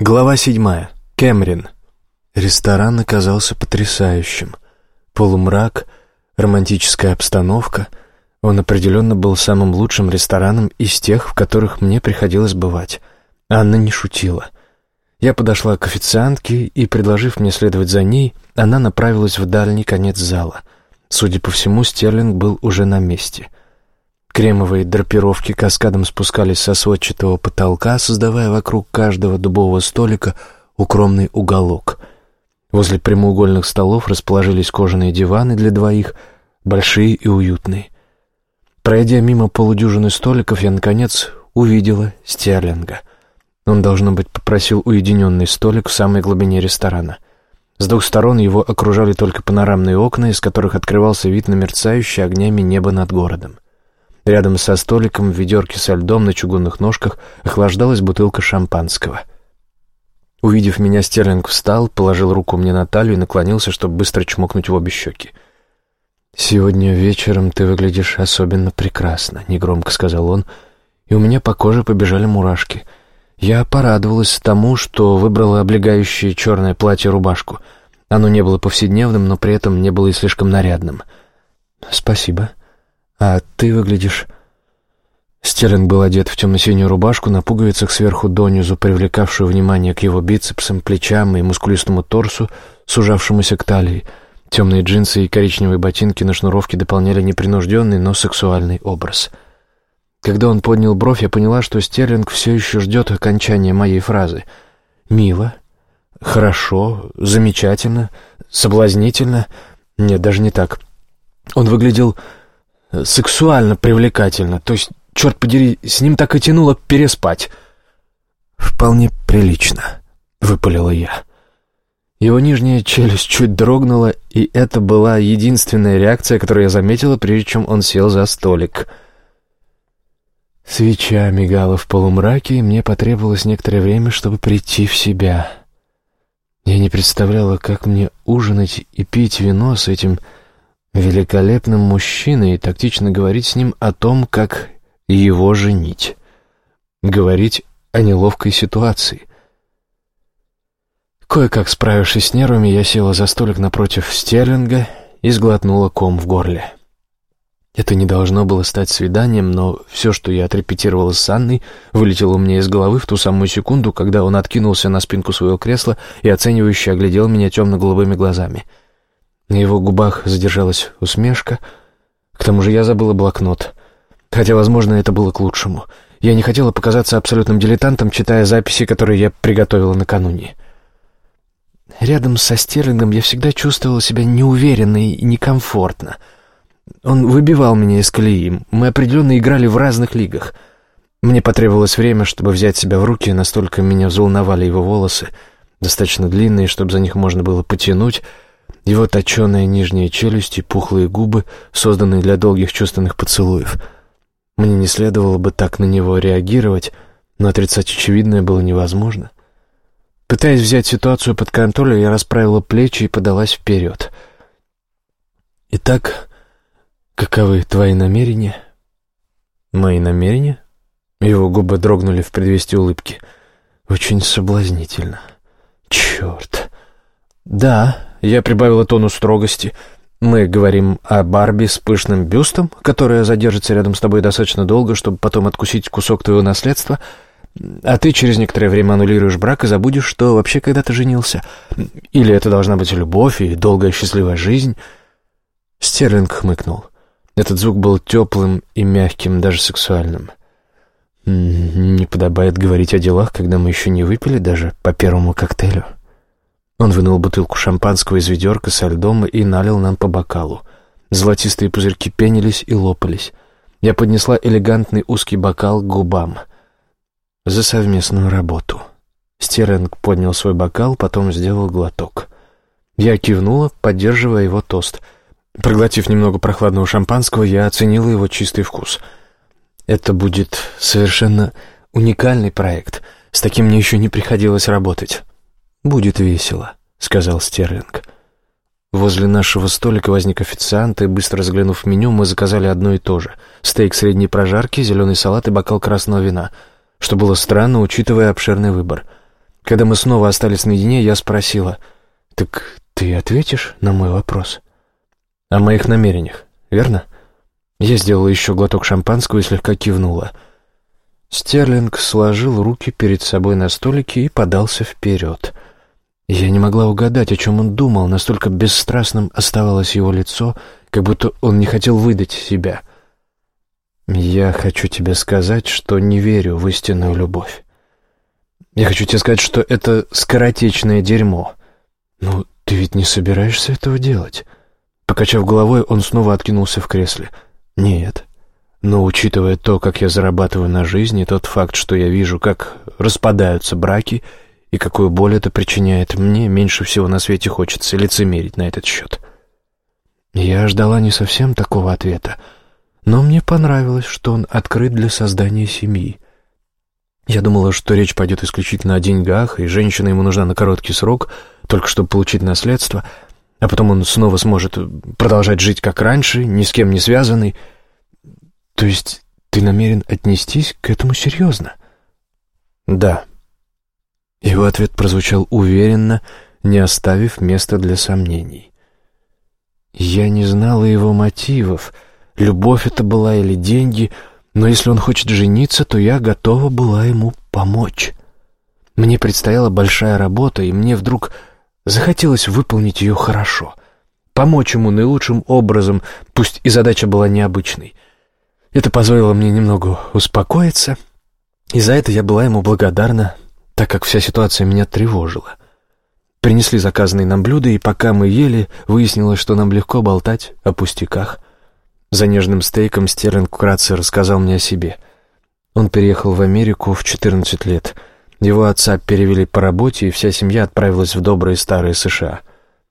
Глава седьмая. Кэмрин. Ресторан оказался потрясающим. Полумрак, романтическая обстановка. Он определенно был самым лучшим рестораном из тех, в которых мне приходилось бывать. Анна не шутила. Я подошла к официантке и, предложив мне следовать за ней, она направилась в дальний конец зала. Судя по всему, Стерлинг был уже на месте — Кремовые драпировки каскадом спускались со сводчатого потолка, создавая вокруг каждого дубового столика укромный уголок. Возле прямоугольных столов расположились кожаные диваны для двоих, большие и уютные. Пройдя мимо полудюжины столиков, я, наконец, увидела Стерлинга. Он, должно быть, попросил уединенный столик в самой глубине ресторана. С двух сторон его окружали только панорамные окна, из которых открывался вид на мерцающее огнями небо над городом. Рядом со столиком в ведерке со льдом на чугунных ножках охлаждалась бутылка шампанского. Увидев меня, Стерлинг встал, положил руку мне на талию и наклонился, чтобы быстро чмокнуть в обе щеки. «Сегодня вечером ты выглядишь особенно прекрасно», — негромко сказал он, и у меня по коже побежали мурашки. Я порадовалась тому, что выбрала облегающее черное платье-рубашку. Оно не было повседневным, но при этом не было и слишком нарядным. «Спасибо», «А ты выглядишь...» Стерлинг был одет в темно-синюю рубашку на пуговицах сверху донизу, привлекавшую внимание к его бицепсам, плечам и мускулистому торсу, сужавшемуся к талии. Темные джинсы и коричневые ботинки на шнуровке дополняли непринужденный, но сексуальный образ. Когда он поднял бровь, я поняла, что Стерлинг все еще ждет окончания моей фразы. «Мило», «хорошо», «замечательно», «соблазнительно». Нет, даже не так. Он выглядел сексуально привлекательно. То есть, черт подери, с ним так и тянуло переспать. «Вполне прилично», — выпалила я. Его нижняя челюсть чуть дрогнула, и это была единственная реакция, которую я заметила, прежде чем он сел за столик. Свеча мигала в полумраке, и мне потребовалось некоторое время, чтобы прийти в себя. Я не представляла, как мне ужинать и пить вино с этим великолепным мужчиной и тактично говорить с ним о том, как его женить. Говорить о неловкой ситуации. Кое-как справившись с нервами, я села за столик напротив Стерлинга и сглотнула ком в горле. Это не должно было стать свиданием, но все, что я отрепетировала с Анной, вылетело у меня из головы в ту самую секунду, когда он откинулся на спинку своего кресла и оценивающе оглядел меня темно-голубыми глазами — на его губах задержалась усмешка. К тому же я забыла блокнот. Хотя, возможно, это было к лучшему. Я не хотела показаться абсолютным дилетантом, читая записи, которые я приготовила накануне. Рядом со Стерлингом я всегда чувствовала себя неуверенно и некомфортно. Он выбивал меня из колеи. Мы определенно играли в разных лигах. Мне потребовалось время, чтобы взять себя в руки, настолько меня взволновали его волосы, достаточно длинные, чтобы за них можно было потянуть — его точеная нижняя челюсть и пухлые губы, созданные для долгих чувственных поцелуев. Мне не следовало бы так на него реагировать, но отрицать очевидное было невозможно. Пытаясь взять ситуацию под контроль, я расправила плечи и подалась вперед. «Итак, каковы твои намерения?» «Мои намерения?» Его губы дрогнули в предвестии улыбки. «Очень соблазнительно. Черт!» «Да, я прибавила тону строгости. Мы говорим о Барби с пышным бюстом, которая задержится рядом с тобой достаточно долго, чтобы потом откусить кусок твоего наследства, а ты через некоторое время аннулируешь брак и забудешь, что вообще когда-то женился. Или это должна быть любовь и долгая счастливая жизнь. Стерлинг хмыкнул. Этот звук был теплым и мягким, даже сексуальным. «Не подобает говорить о делах, когда мы еще не выпили даже по первому коктейлю». Он вынул бутылку шампанского из ведерка со льдом и налил нам по бокалу. Золотистые пузырьки пенились и лопались. Я поднесла элегантный узкий бокал к губам. За совместную работу. Стеринг поднял свой бокал, потом сделал глоток. Я кивнула, поддерживая его тост. Проглотив немного прохладного шампанского, я оценила его чистый вкус. Это будет совершенно уникальный проект. С таким мне еще не приходилось работать. «Будет весело», — сказал Стерлинг. Возле нашего столика возник официант, и, быстро взглянув в меню, мы заказали одно и то же. Стейк средней прожарки, зеленый салат и бокал красного вина, что было странно, учитывая обширный выбор. Когда мы снова остались наедине, я спросила, «Так ты ответишь на мой вопрос?» «О моих намерениях, верно?» Я сделала еще глоток шампанского и слегка кивнула. Стерлинг сложил руки перед собой на столике и подался вперед. Я не могла угадать, о чем он думал, настолько бесстрастным оставалось его лицо, как будто он не хотел выдать себя. «Я хочу тебе сказать, что не верю в истинную любовь. Я хочу тебе сказать, что это скоротечное дерьмо. Ну, ты ведь не собираешься этого делать?» Покачав головой, он снова откинулся в кресле. «Нет. Но учитывая то, как я зарабатываю на жизнь, и тот факт, что я вижу, как распадаются браки, и какую боль это причиняет мне, меньше всего на свете хочется лицемерить на этот счет». Я ждала не совсем такого ответа, но мне понравилось, что он открыт для создания семьи. Я думала, что речь пойдет исключительно о деньгах, и женщина ему нужна на короткий срок, только чтобы получить наследство, а потом он снова сможет продолжать жить как раньше, ни с кем не связанный. То есть ты намерен отнестись к этому серьезно? Да. Его ответ прозвучал уверенно, не оставив места для сомнений. Я не знала его мотивов, любовь это была или деньги, но если он хочет жениться, то я готова была ему помочь. Мне предстояла большая работа, и мне вдруг захотелось выполнить ее хорошо, помочь ему наилучшим образом, пусть и задача была необычной. Это позволило мне немного успокоиться, и за это я была ему благодарна, так как вся ситуация меня тревожила. Принесли заказанные нам блюда, и пока мы ели, выяснилось, что нам легко болтать о пустяках. За нежным стейком Стерлинг вкратце рассказал мне о себе. Он переехал в Америку в 14 лет. Его отца перевели по работе, и вся семья отправилась в добрые старые США.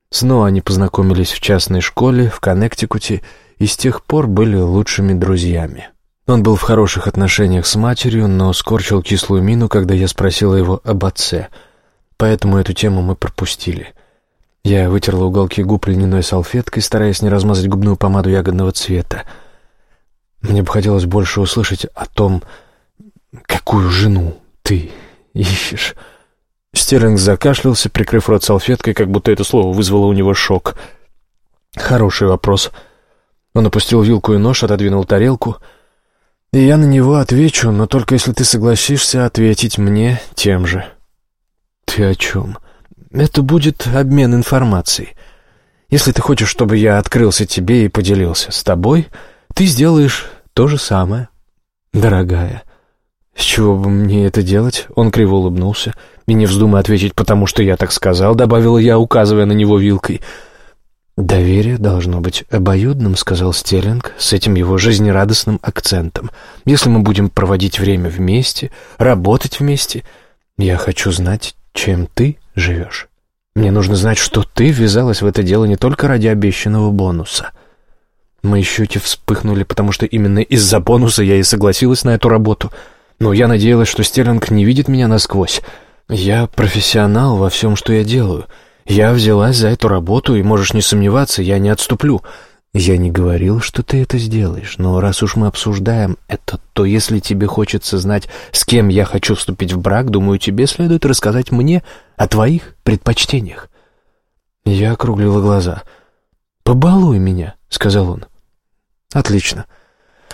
Снова они познакомились в частной школе в Коннектикуте и с тех пор были лучшими друзьями. Он был в хороших отношениях с матерью, но скорчил кислую мину, когда я спросила его об отце — поэтому эту тему мы пропустили. Я вытерла уголки губ льняной салфеткой, стараясь не размазать губную помаду ягодного цвета. Мне бы хотелось больше услышать о том, какую жену ты ищешь. Стерлинг закашлялся, прикрыв рот салфеткой, как будто это слово вызвало у него шок. Хороший вопрос. Он опустил вилку и нож, отодвинул тарелку. И я на него отвечу, но только если ты согласишься ответить мне тем же. «Ты о чем?» «Это будет обмен информацией. Если ты хочешь, чтобы я открылся тебе и поделился с тобой, ты сделаешь то же самое, дорогая». «С чего бы мне это делать?» Он криво улыбнулся. «И не вздумай ответить, потому что я так сказал», — добавила я, указывая на него вилкой. «Доверие должно быть обоюдным», — сказал Стерлинг с этим его жизнерадостным акцентом. «Если мы будем проводить время вместе, работать вместе, я хочу знать, чем ты живешь. Мне нужно знать, что ты ввязалась в это дело не только ради обещанного бонуса. Мои щеки вспыхнули, потому что именно из-за бонуса я и согласилась на эту работу. Но я надеялась, что Стерлинг не видит меня насквозь. Я профессионал во всем, что я делаю. Я взялась за эту работу, и можешь не сомневаться, я не отступлю. «Я не говорил, что ты это сделаешь, но раз уж мы обсуждаем это, то если тебе хочется знать, с кем я хочу вступить в брак, думаю, тебе следует рассказать мне о твоих предпочтениях». Я округлила глаза. «Побалуй меня», — сказал он. «Отлично».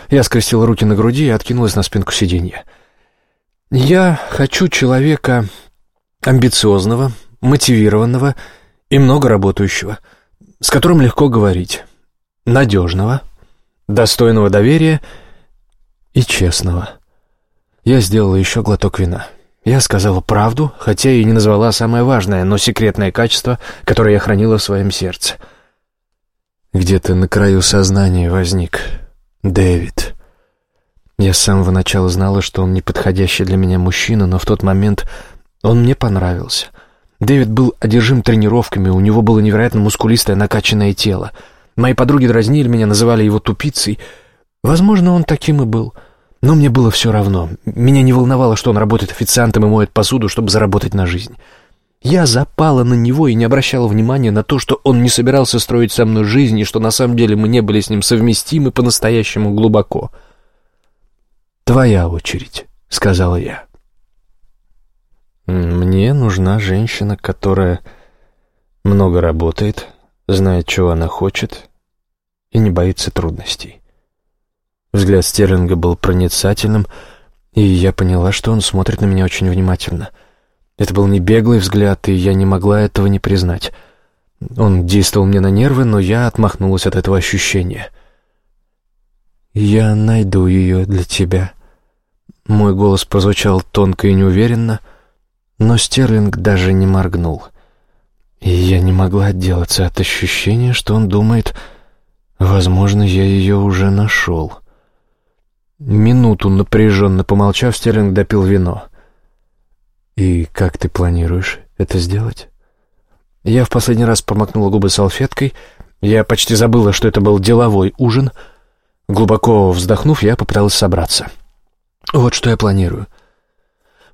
Я скрестила руки на груди и откинулась на спинку сиденья. «Я хочу человека амбициозного, мотивированного и много работающего, с которым легко говорить» надежного, достойного доверия и честного. Я сделала еще глоток вина. Я сказала правду, хотя и не назвала самое важное, но секретное качество, которое я хранила в своем сердце. Где-то на краю сознания возник Дэвид. Я с самого начала знала, что он неподходящий для меня мужчина, но в тот момент он мне понравился. Дэвид был одержим тренировками, у него было невероятно мускулистое накачанное тело — Мои подруги дразнили меня, называли его тупицей. Возможно, он таким и был. Но мне было все равно. Меня не волновало, что он работает официантом и моет посуду, чтобы заработать на жизнь. Я запала на него и не обращала внимания на то, что он не собирался строить со мной жизнь, и что на самом деле мы не были с ним совместимы по-настоящему глубоко. «Твоя очередь», — сказала я. Мне нужна женщина, которая много работает, знает, чего она хочет и не боится трудностей. Взгляд Стерлинга был проницательным, и я поняла, что он смотрит на меня очень внимательно. Это был не беглый взгляд, и я не могла этого не признать. Он действовал мне на нервы, но я отмахнулась от этого ощущения. «Я найду ее для тебя». Мой голос прозвучал тонко и неуверенно, но Стерлинг даже не моргнул. И я не могла отделаться от ощущения, что он думает, возможно, я ее уже нашел. Минуту напряженно помолчав, Стерлинг допил вино. «И как ты планируешь это сделать?» Я в последний раз промокнула губы салфеткой. Я почти забыла, что это был деловой ужин. Глубоко вздохнув, я попыталась собраться. «Вот что я планирую.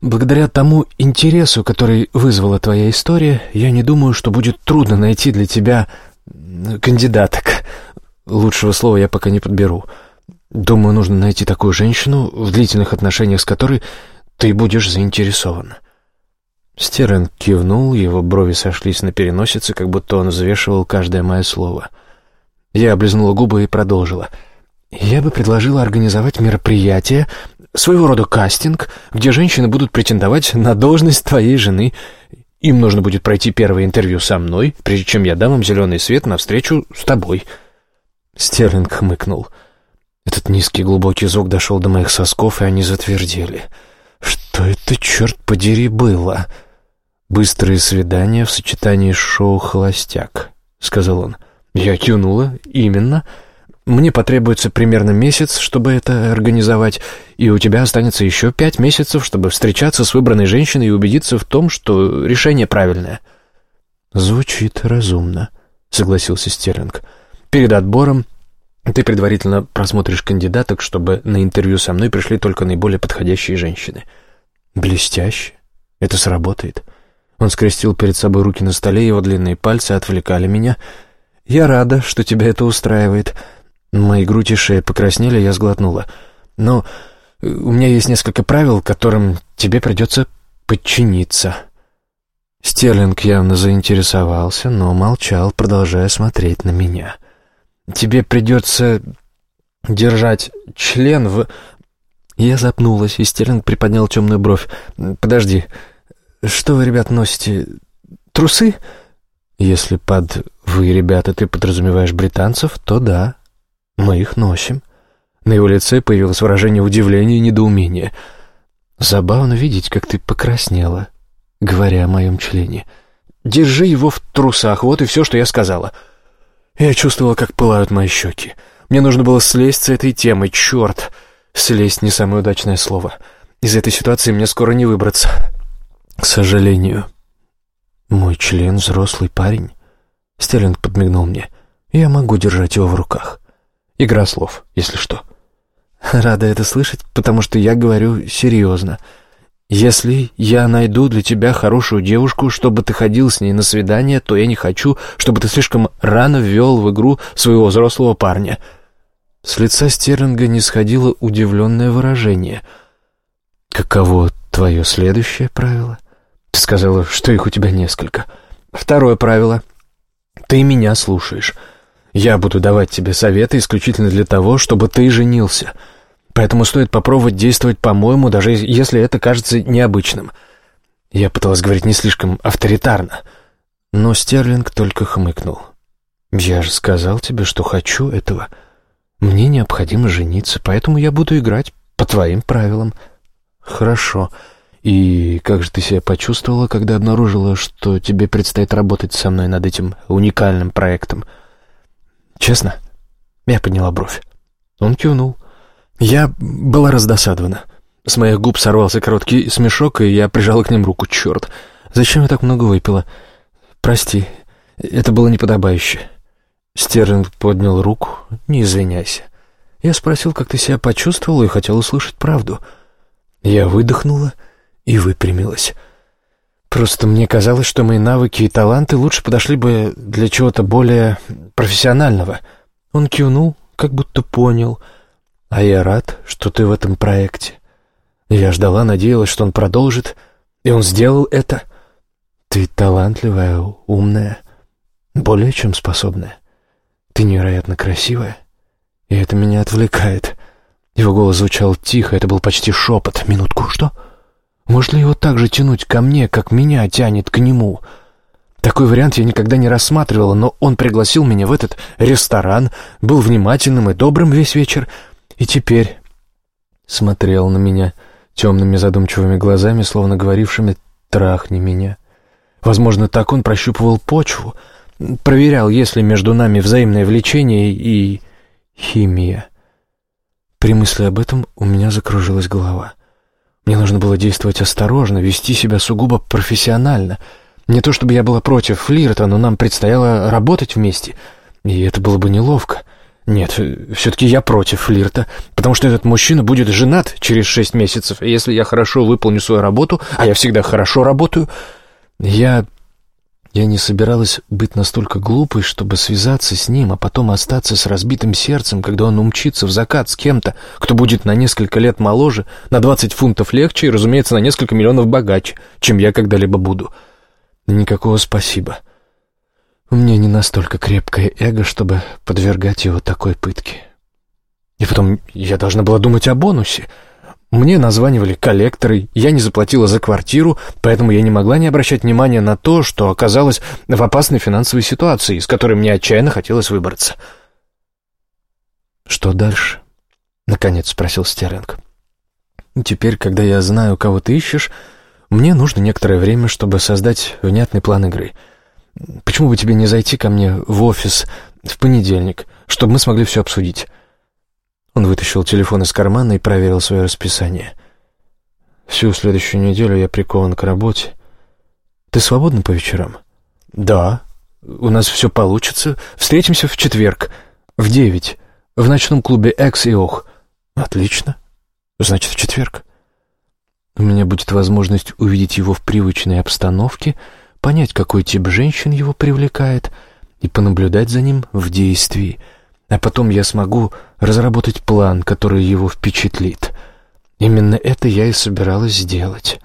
Благодаря тому интересу, который вызвала твоя история, я не думаю, что будет трудно найти для тебя кандидаток. Лучшего слова я пока не подберу». Думаю, нужно найти такую женщину, в длительных отношениях с которой ты будешь заинтересован». Стерн кивнул, его брови сошлись на переносице, как будто он взвешивал каждое мое слово. Я облизнула губы и продолжила. «Я бы предложила организовать мероприятие, своего рода кастинг, где женщины будут претендовать на должность твоей жены. Им нужно будет пройти первое интервью со мной, прежде чем я дам им зеленый свет на встречу с тобой». Стерлинг хмыкнул. «Я этот низкий глубокий звук дошел до моих сосков, и они затвердели. Что это, черт подери, было? «Быстрые свидания в сочетании с шоу «Холостяк», — сказал он. Я кивнула. «Именно. Мне потребуется примерно месяц, чтобы это организовать, и у тебя останется еще пять месяцев, чтобы встречаться с выбранной женщиной и убедиться в том, что решение правильное». «Звучит разумно», — согласился Стерлинг. «Перед отбором ты предварительно просмотришь кандидаток, чтобы на интервью со мной пришли только наиболее подходящие женщины. Блестяще. Это сработает. Он скрестил перед собой руки на столе, его длинные пальцы отвлекали меня. Я рада, что тебя это устраивает. Мои грудь и шея покраснели, я сглотнула. Но у меня есть несколько правил, которым тебе придется подчиниться. Стерлинг явно заинтересовался, но молчал, продолжая смотреть на меня. — Тебе придется держать член в...» Я запнулась, и Стерлинг приподнял темную бровь. «Подожди, что вы, ребят, носите? Трусы?» «Если под «вы, ребята» ты подразумеваешь британцев, то да, мы их носим». На его лице появилось выражение удивления и недоумения. «Забавно видеть, как ты покраснела, говоря о моем члене. Держи его в трусах, вот и все, что я сказала». Я чувствовала, как пылают мои щеки. Мне нужно было слезть с этой темы, черт! Слезть не самое удачное слово. Из этой ситуации мне скоро не выбраться. К сожалению. Мой член — взрослый парень. Стерлинг подмигнул мне. Я могу держать его в руках. Игра слов, если что. Рада это слышать, потому что я говорю серьезно — если я найду для тебя хорошую девушку, чтобы ты ходил с ней на свидание, то я не хочу, чтобы ты слишком рано ввел в игру своего взрослого парня». С лица Стерлинга не сходило удивленное выражение. «Каково твое следующее правило?» «Ты сказала, что их у тебя несколько. Второе правило. Ты меня слушаешь. Я буду давать тебе советы исключительно для того, чтобы ты женился». Поэтому стоит попробовать действовать по-моему, даже если это кажется необычным. Я пыталась говорить не слишком авторитарно, но Стерлинг только хмыкнул. «Я же сказал тебе, что хочу этого. Мне необходимо жениться, поэтому я буду играть по твоим правилам». «Хорошо. И как же ты себя почувствовала, когда обнаружила, что тебе предстоит работать со мной над этим уникальным проектом?» «Честно?» Я подняла бровь. Он кивнул. Я была раздосадована. С моих губ сорвался короткий смешок, и я прижала к ним руку. Черт, зачем я так много выпила? Прости, это было неподобающе. Стерлинг поднял руку. Не извиняйся. Я спросил, как ты себя почувствовала, и хотел услышать правду. Я выдохнула и выпрямилась. Просто мне казалось, что мои навыки и таланты лучше подошли бы для чего-то более профессионального. Он кивнул, как будто понял — а я рад, что ты в этом проекте. Я ждала, надеялась, что он продолжит. И он сделал это. Ты талантливая, умная, более чем способная. Ты невероятно красивая, и это меня отвлекает. Его голос звучал тихо, это был почти шепот. Минутку, что? Может ли его так же тянуть ко мне, как меня тянет к нему?» Такой вариант я никогда не рассматривала, но он пригласил меня в этот ресторан, был внимательным и добрым весь вечер, и теперь смотрел на меня темными задумчивыми глазами, словно говорившими «трахни меня». Возможно, так он прощупывал почву, проверял, есть ли между нами взаимное влечение и химия. При мысли об этом у меня закружилась голова. Мне нужно было действовать осторожно, вести себя сугубо профессионально — не то чтобы я была против флирта, но нам предстояло работать вместе, и это было бы неловко. Нет, все-таки я против флирта, потому что этот мужчина будет женат через шесть месяцев, и если я хорошо выполню свою работу, а я всегда хорошо работаю, я... Я не собиралась быть настолько глупой, чтобы связаться с ним, а потом остаться с разбитым сердцем, когда он умчится в закат с кем-то, кто будет на несколько лет моложе, на двадцать фунтов легче и, разумеется, на несколько миллионов богаче, чем я когда-либо буду. Никакого спасибо. У меня не настолько крепкое эго, чтобы подвергать его такой пытке. И потом я должна была думать о бонусе. Мне названивали коллекторы, я не заплатила за квартиру, поэтому я не могла не обращать внимания на то, что оказалась в опасной финансовой ситуации, из которой мне отчаянно хотелось выбраться. «Что дальше?» — наконец спросил Стерлинг. «Теперь, когда я знаю, кого ты ищешь, мне нужно некоторое время, чтобы создать внятный план игры. Почему бы тебе не зайти ко мне в офис в понедельник, чтобы мы смогли все обсудить?» Он вытащил телефон из кармана и проверил свое расписание. «Всю следующую неделю я прикован к работе. Ты свободна по вечерам?» «Да. У нас все получится. Встретимся в четверг, в девять, в ночном клубе «Экс» и «Ох». «Отлично. Значит, в четверг». У меня будет возможность увидеть его в привычной обстановке, понять, какой тип женщин его привлекает, и понаблюдать за ним в действии. А потом я смогу разработать план, который его впечатлит. Именно это я и собиралась сделать.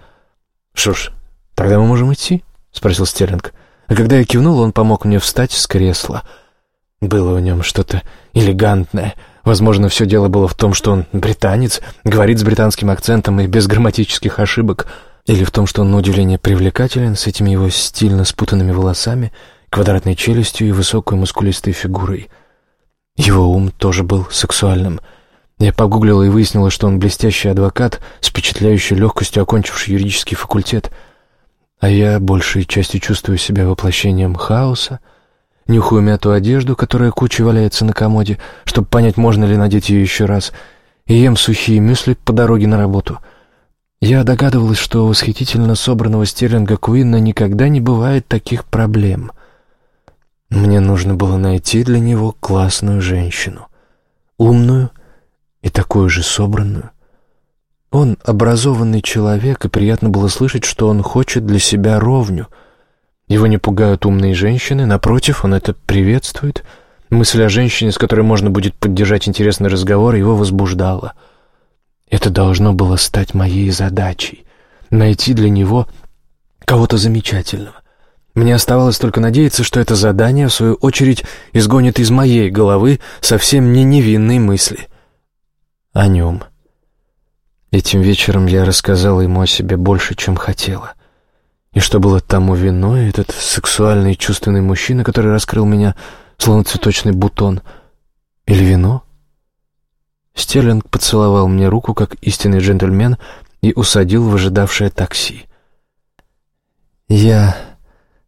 «Что ж, тогда мы можем идти?» — спросил Стерлинг. А когда я кивнул, он помог мне встать с кресла. Было в нем что-то элегантное — Возможно, все дело было в том, что он британец, говорит с британским акцентом и без грамматических ошибок, или в том, что он на удивление привлекателен с этими его стильно спутанными волосами, квадратной челюстью и высокой мускулистой фигурой. Его ум тоже был сексуальным. Я погуглила и выяснила, что он блестящий адвокат, с впечатляющей легкостью окончивший юридический факультет. А я большей частью чувствую себя воплощением хаоса, нюхаю мятую одежду, которая кучей валяется на комоде, чтобы понять, можно ли надеть ее еще раз, и ем сухие мюсли по дороге на работу. Я догадывалась, что у восхитительно собранного стерлинга Куинна никогда не бывает таких проблем. Мне нужно было найти для него классную женщину, умную и такую же собранную. Он образованный человек, и приятно было слышать, что он хочет для себя ровню — его не пугают умные женщины, напротив, он это приветствует. Мысль о женщине, с которой можно будет поддержать интересный разговор, его возбуждала. Это должно было стать моей задачей — найти для него кого-то замечательного. Мне оставалось только надеяться, что это задание, в свою очередь, изгонит из моей головы совсем не невинные мысли. О нем. Этим вечером я рассказала ему о себе больше, чем хотела. И что было тому виной, этот сексуальный чувственный мужчина, который раскрыл меня, словно цветочный бутон? Или вино? Стерлинг поцеловал мне руку, как истинный джентльмен, и усадил в ожидавшее такси. Я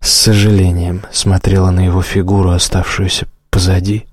с сожалением смотрела на его фигуру, оставшуюся позади.